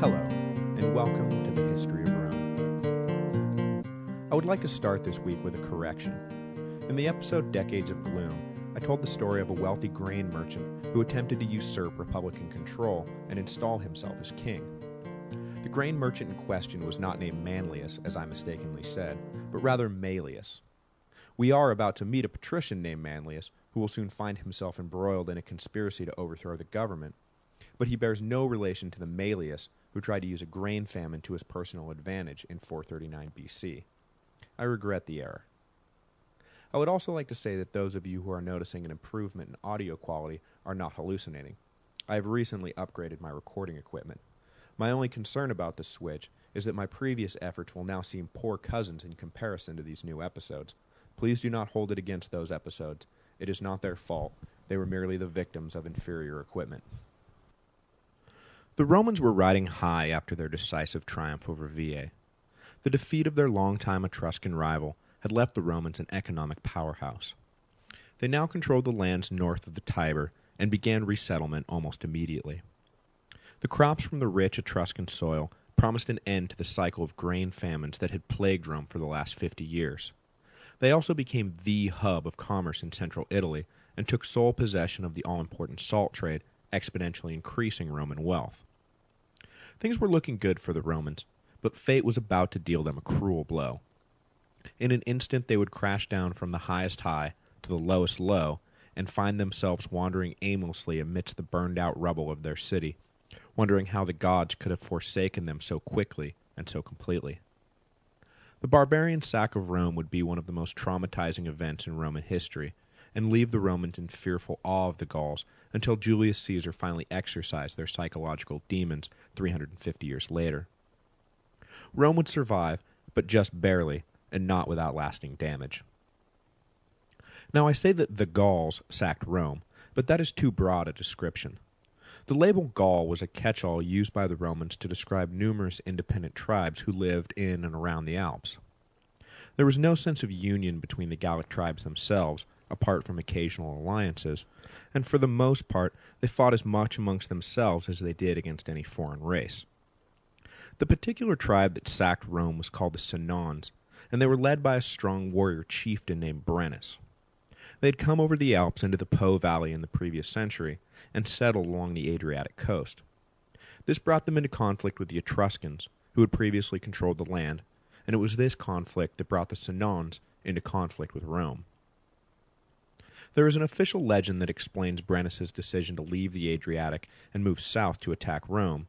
Hello, and welcome to the History of Rome. I would like to start this week with a correction. In the episode Decades of Gloom, I told the story of a wealthy grain merchant who attempted to usurp Republican control and install himself as king. The grain merchant in question was not named Manlius, as I mistakenly said, but rather Maelius. We are about to meet a patrician named Manlius, who will soon find himself embroiled in a conspiracy to overthrow the government, but he bears no relation to the Maelius who tried to use a grain famine to his personal advantage in 439 BC. I regret the error. I would also like to say that those of you who are noticing an improvement in audio quality are not hallucinating. I have recently upgraded my recording equipment. My only concern about this switch is that my previous efforts will now seem poor cousins in comparison to these new episodes. Please do not hold it against those episodes. It is not their fault. They were merely the victims of inferior equipment. The Romans were riding high after their decisive triumph over Veii. The defeat of their longtime Etruscan rival had left the Romans an economic powerhouse. They now controlled the lands north of the Tiber and began resettlement almost immediately. The crops from the rich Etruscan soil promised an end to the cycle of grain famines that had plagued Rome for the last fifty years. They also became the hub of commerce in central Italy and took sole possession of the all-important salt trade, exponentially increasing Roman wealth. Things were looking good for the Romans, but fate was about to deal them a cruel blow. In an instant they would crash down from the highest high to the lowest low and find themselves wandering aimlessly amidst the burned-out rubble of their city, wondering how the gods could have forsaken them so quickly and so completely. The barbarian sack of Rome would be one of the most traumatizing events in Roman history, and leave the Romans in fearful awe of the Gauls until Julius Caesar finally exorcised their psychological demons 350 years later. Rome would survive, but just barely, and not without lasting damage. Now I say that the Gauls sacked Rome, but that is too broad a description. The label Gaul was a catch-all used by the Romans to describe numerous independent tribes who lived in and around the Alps. There was no sense of union between the Gallic tribes themselves, apart from occasional alliances, and for the most part they fought as much amongst themselves as they did against any foreign race. The particular tribe that sacked Rome was called the Senons, and they were led by a strong warrior chieftain named Brennus. They had come over the Alps into the Po Valley in the previous century, and settled along the Adriatic coast. This brought them into conflict with the Etruscans, who had previously controlled the land, and it was this conflict that brought the Senons into conflict with Rome. There is an official legend that explains Brennus's decision to leave the Adriatic and move south to attack Rome,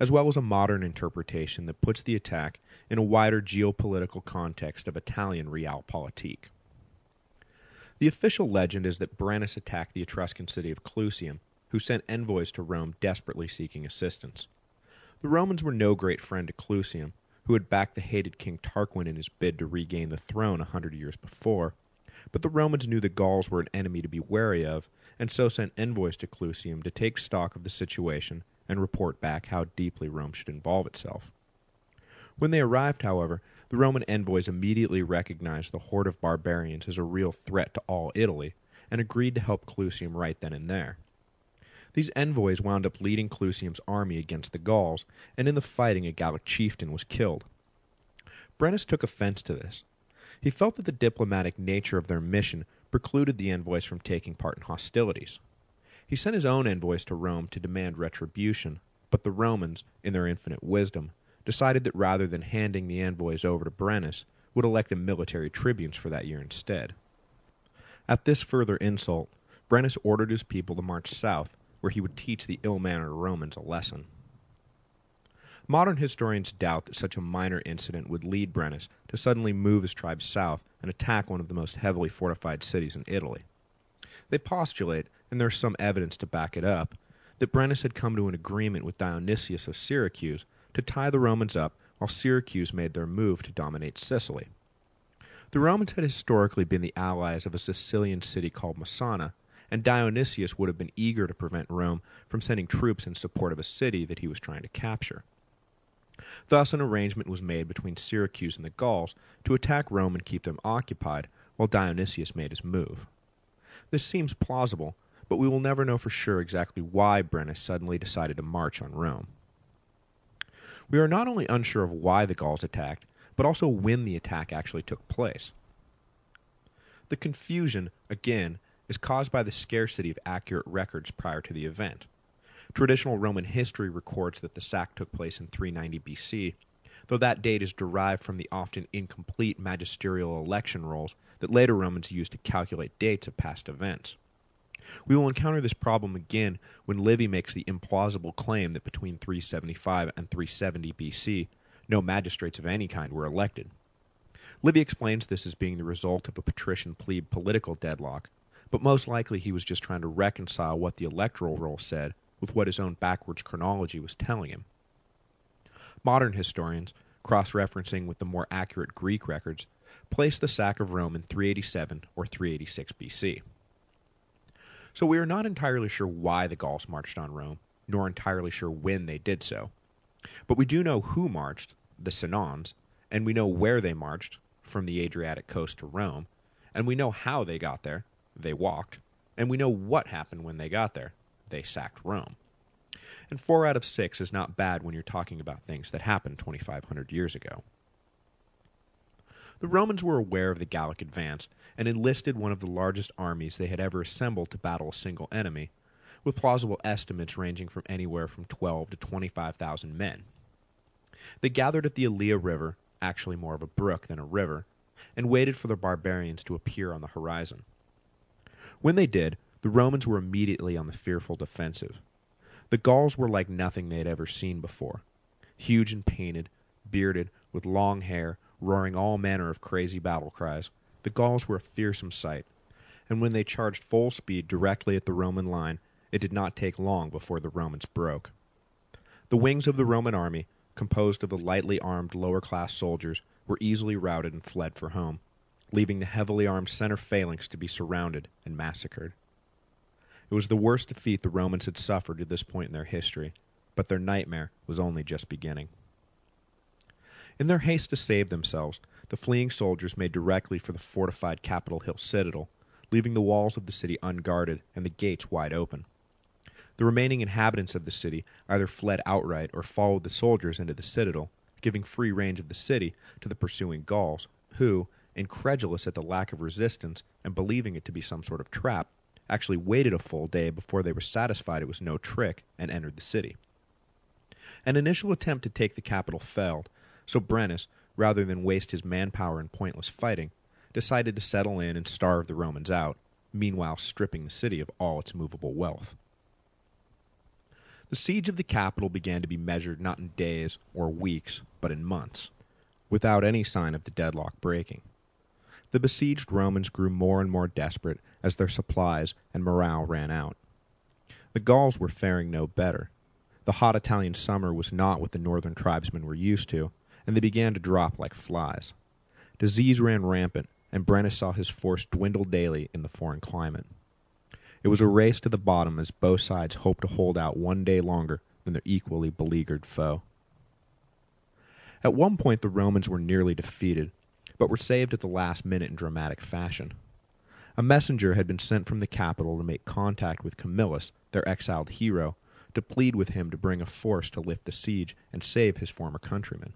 as well as a modern interpretation that puts the attack in a wider geopolitical context of Italian realpolitik. The official legend is that Brennus attacked the Etruscan city of Clusium, who sent envoys to Rome desperately seeking assistance. The Romans were no great friend to Clusium, who had backed the hated King Tarquin in his bid to regain the throne a hundred years before, but the Romans knew the Gauls were an enemy to be wary of, and so sent envoys to Clusium to take stock of the situation and report back how deeply Rome should involve itself. When they arrived, however, the Roman envoys immediately recognized the horde of barbarians as a real threat to all Italy, and agreed to help Clusium right then and there. These envoys wound up leading Clusium's army against the Gauls, and in the fighting a Gallic chieftain was killed. Brennus took offense to this, he felt that the diplomatic nature of their mission precluded the envoys from taking part in hostilities. He sent his own envoys to Rome to demand retribution, but the Romans, in their infinite wisdom, decided that rather than handing the envoys over to Brennus, would elect them military tribunes for that year instead. At this further insult, Brennus ordered his people to march south, where he would teach the ill-mannered Romans a lesson. Modern historians doubt that such a minor incident would lead Brennus to suddenly move his tribe south and attack one of the most heavily fortified cities in Italy. They postulate, and there is some evidence to back it up, that Brennus had come to an agreement with Dionysius of Syracuse to tie the Romans up while Syracuse made their move to dominate Sicily. The Romans had historically been the allies of a Sicilian city called Messana, and Dionysius would have been eager to prevent Rome from sending troops in support of a city that he was trying to capture. Thus an arrangement was made between Syracuse and the Gauls to attack Rome and keep them occupied, while Dionysius made his move. This seems plausible, but we will never know for sure exactly why Brennus suddenly decided to march on Rome. We are not only unsure of why the Gauls attacked, but also when the attack actually took place. The confusion, again, is caused by the scarcity of accurate records prior to the event. Traditional Roman history records that the sack took place in 390 BC, though that date is derived from the often incomplete magisterial election rolls that later Romans used to calculate dates of past events. We will encounter this problem again when Livy makes the implausible claim that between 375 and 370 BC, no magistrates of any kind were elected. Livy explains this as being the result of a patrician plebe political deadlock, but most likely he was just trying to reconcile what the electoral roll said with what his own backwards chronology was telling him. Modern historians, cross-referencing with the more accurate Greek records, place the sack of Rome in 387 or 386 BC. So we are not entirely sure why the Gauls marched on Rome, nor entirely sure when they did so. But we do know who marched, the Senons, and we know where they marched, from the Adriatic coast to Rome, and we know how they got there, they walked, and we know what happened when they got there, they sacked Rome. And four out of six is not bad when you're talking about things that happened 2,500 years ago. The Romans were aware of the Gallic advance and enlisted one of the largest armies they had ever assembled to battle a single enemy, with plausible estimates ranging from anywhere from 12 to 25,000 men. They gathered at the Allia River, actually more of a brook than a river, and waited for the barbarians to appear on the horizon. When they did, the Romans were immediately on the fearful defensive. The Gauls were like nothing they had ever seen before. Huge and painted, bearded, with long hair, roaring all manner of crazy battle cries, the Gauls were a fearsome sight, and when they charged full speed directly at the Roman line, it did not take long before the Romans broke. The wings of the Roman army, composed of the lightly armed lower-class soldiers, were easily routed and fled for home, leaving the heavily armed center phalanx to be surrounded and massacred. It was the worst defeat the Romans had suffered at this point in their history, but their nightmare was only just beginning. In their haste to save themselves, the fleeing soldiers made directly for the fortified Capitol Hill citadel, leaving the walls of the city unguarded and the gates wide open. The remaining inhabitants of the city either fled outright or followed the soldiers into the citadel, giving free range of the city to the pursuing Gauls, who, incredulous at the lack of resistance and believing it to be some sort of trap, actually waited a full day before they were satisfied it was no trick and entered the city. An initial attempt to take the Capitol failed, so Brennus, rather than waste his manpower in pointless fighting, decided to settle in and starve the Romans out, meanwhile stripping the city of all its movable wealth. The siege of the Capitol began to be measured not in days or weeks, but in months, without any sign of the deadlock breaking. The besieged Romans grew more and more desperate as their supplies and morale ran out. The Gauls were faring no better. The hot Italian summer was not what the northern tribesmen were used to, and they began to drop like flies. Disease ran rampant, and Brennus saw his force dwindle daily in the foreign climate. It was a race to the bottom as both sides hoped to hold out one day longer than their equally beleaguered foe. At one point the Romans were nearly defeated, but were saved at the last minute in dramatic fashion. A messenger had been sent from the Capitol to make contact with Camillus, their exiled hero, to plead with him to bring a force to lift the siege and save his former countrymen.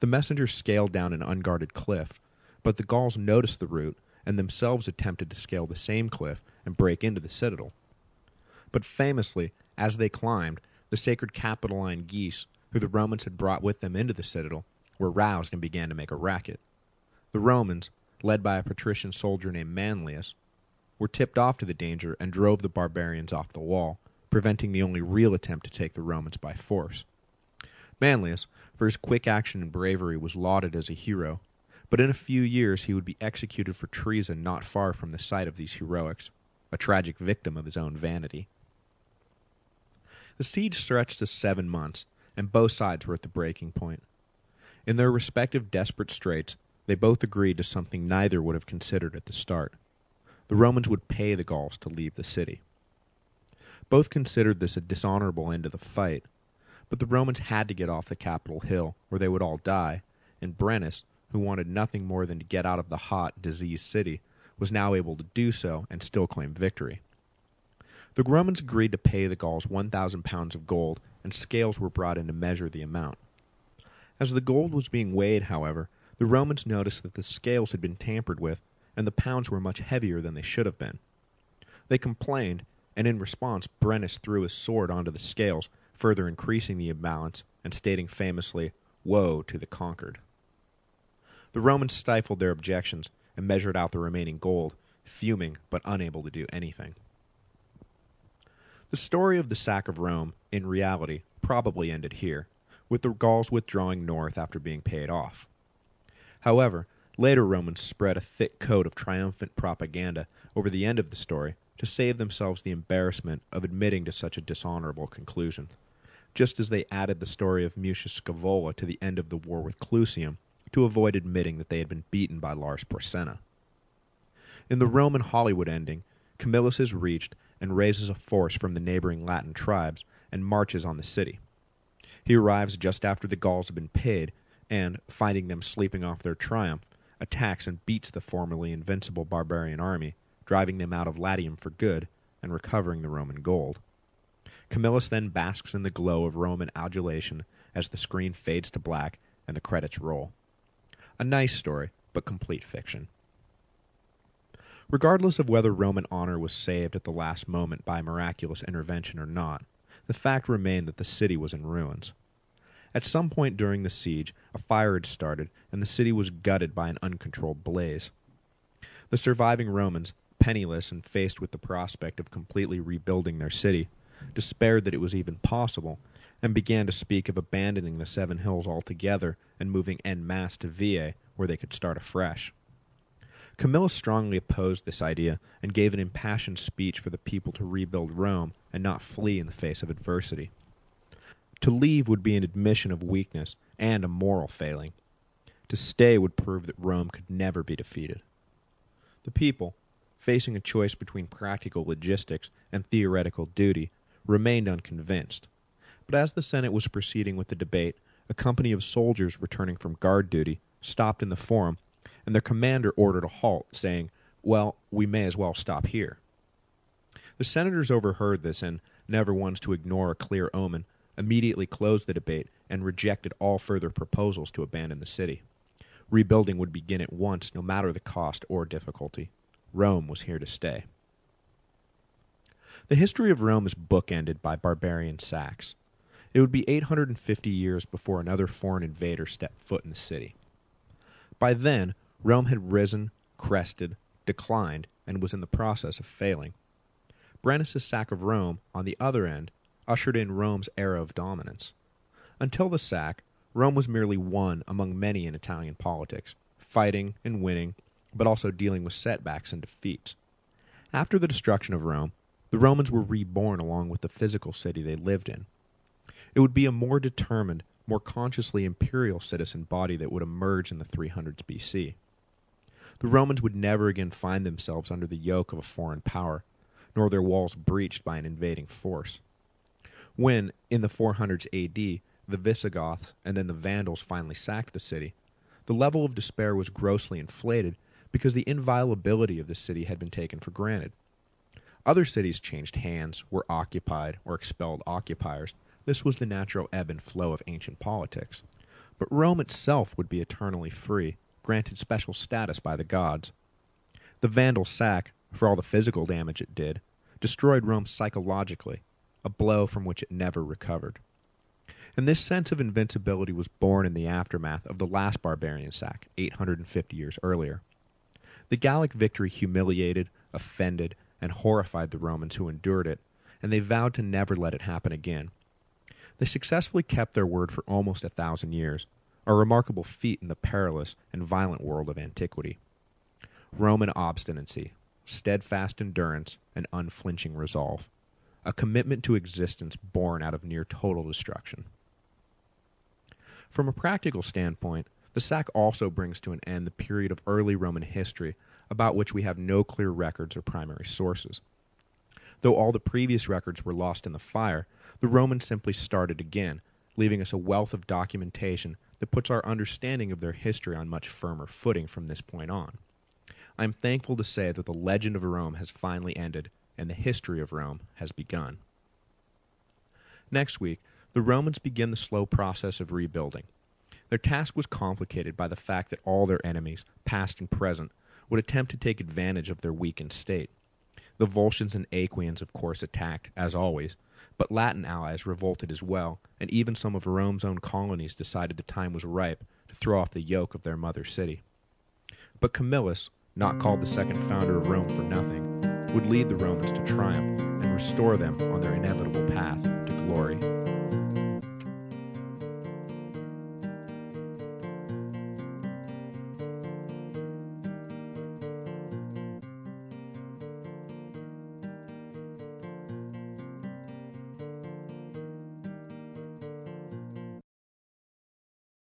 The messenger scaled down an unguarded cliff, but the Gauls noticed the route and themselves attempted to scale the same cliff and break into the citadel. But famously, as they climbed, the sacred Capitoline geese, who the Romans had brought with them into the citadel, were roused and began to make a racket. The Romans, led by a patrician soldier named Manlius, were tipped off to the danger and drove the barbarians off the wall, preventing the only real attempt to take the Romans by force. Manlius, for his quick action and bravery, was lauded as a hero, but in a few years he would be executed for treason not far from the site of these heroics, a tragic victim of his own vanity. The siege stretched to seven months, and both sides were at the breaking point. In their respective desperate straits, they both agreed to something neither would have considered at the start. The Romans would pay the Gauls to leave the city. Both considered this a dishonorable end to the fight, but the Romans had to get off the Capitol Hill, or they would all die, and Brennus, who wanted nothing more than to get out of the hot, diseased city, was now able to do so and still claim victory. The Romans agreed to pay the Gauls 1,000 pounds of gold, and scales were brought in to measure the amount. As the gold was being weighed, however, the Romans noticed that the scales had been tampered with, and the pounds were much heavier than they should have been. They complained, and in response Brennus threw his sword onto the scales, further increasing the imbalance, and stating famously, Woe to the conquered. The Romans stifled their objections and measured out the remaining gold, fuming but unable to do anything. The story of the sack of Rome, in reality, probably ended here, with the Gauls withdrawing north after being paid off. However, later Romans spread a thick coat of triumphant propaganda over the end of the story to save themselves the embarrassment of admitting to such a dishonorable conclusion, just as they added the story of Mucius Scaevola to the end of the war with Clusium to avoid admitting that they had been beaten by Lars Porsena. In the Roman Hollywood ending, Camillus is reached and raises a force from the neighboring Latin tribes and marches on the city. He arrives just after the Gauls have been paid and, finding them sleeping off their triumph, attacks and beats the formerly invincible barbarian army, driving them out of Latium for good and recovering the Roman gold. Camillus then basks in the glow of Roman adulation as the screen fades to black and the credits roll. A nice story, but complete fiction. Regardless of whether Roman honor was saved at the last moment by miraculous intervention or not, the fact remained that the city was in ruins. At some point during the siege, a fire had started, and the city was gutted by an uncontrolled blaze. The surviving Romans, penniless and faced with the prospect of completely rebuilding their city, despaired that it was even possible, and began to speak of abandoning the Seven Hills altogether and moving en masse to Veii, where they could start afresh. Camillus strongly opposed this idea and gave an impassioned speech for the people to rebuild Rome and not flee in the face of adversity. To leave would be an admission of weakness and a moral failing. To stay would prove that Rome could never be defeated. The people, facing a choice between practical logistics and theoretical duty, remained unconvinced. But as the Senate was proceeding with the debate, a company of soldiers returning from guard duty stopped in the forum, and their commander ordered a halt, saying, Well, we may as well stop here. The senators overheard this and, never ones to ignore a clear omen, immediately closed the debate and rejected all further proposals to abandon the city. Rebuilding would begin at once, no matter the cost or difficulty. Rome was here to stay. The history of Rome is bookended by barbarian sacks. It would be 850 years before another foreign invader stepped foot in the city. By then, Rome had risen, crested, declined, and was in the process of failing. Brennus's sack of Rome, on the other end, ushered in Rome's era of dominance. Until the sack, Rome was merely one among many in Italian politics, fighting and winning, but also dealing with setbacks and defeats. After the destruction of Rome, the Romans were reborn along with the physical city they lived in. It would be a more determined, more consciously imperial citizen body that would emerge in the 300s BC. The Romans would never again find themselves under the yoke of a foreign power, nor their walls breached by an invading force. When, in the 400s AD, the Visigoths and then the Vandals finally sacked the city, the level of despair was grossly inflated because the inviolability of the city had been taken for granted. Other cities changed hands, were occupied, or expelled occupiers. This was the natural ebb and flow of ancient politics. But Rome itself would be eternally free, granted special status by the gods. The Vandal sack, for all the physical damage it did, destroyed Rome psychologically, a blow from which it never recovered. And this sense of invincibility was born in the aftermath of the last barbarian sack, 850 years earlier. The Gallic victory humiliated, offended, and horrified the Romans who endured it, and they vowed to never let it happen again. They successfully kept their word for almost a thousand years, a remarkable feat in the perilous and violent world of antiquity. Roman obstinacy, steadfast endurance, and unflinching resolve. A commitment to existence born out of near total destruction. From a practical standpoint, the sack also brings to an end the period of early Roman history about which we have no clear records or primary sources. Though all the previous records were lost in the fire, the Romans simply started again, leaving us a wealth of documentation that puts our understanding of their history on much firmer footing from this point on. I am thankful to say that the legend of Rome has finally ended and the history of Rome has begun. Next week, the Romans begin the slow process of rebuilding. Their task was complicated by the fact that all their enemies, past and present, would attempt to take advantage of their weakened state. The Volscians and Aequians, of course, attacked, as always, but Latin allies revolted as well, and even some of Rome's own colonies decided the time was ripe to throw off the yoke of their mother city. But Camillus, not called the second founder of Rome for nothing, would lead the Romans to triumph and restore them on their inevitable path to glory.